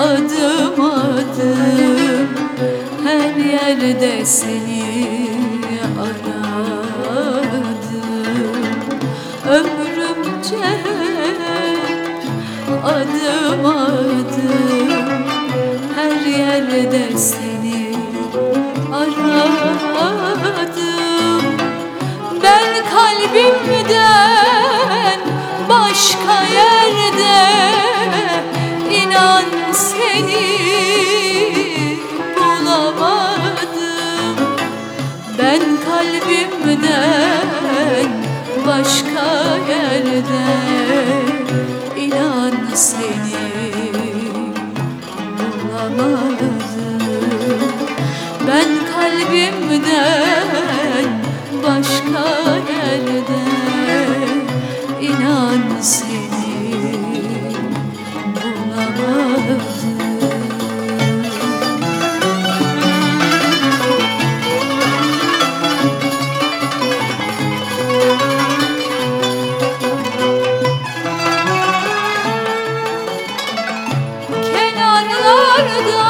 adım adım. Her yerde seni arar Ben kalbimden başka nerede inan seni bulamadım. Kenarlarda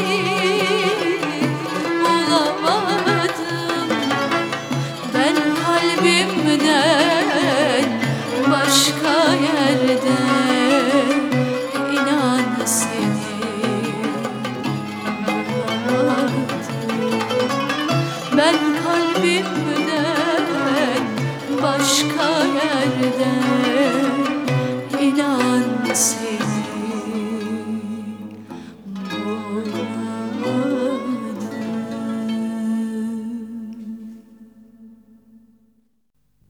من قلبي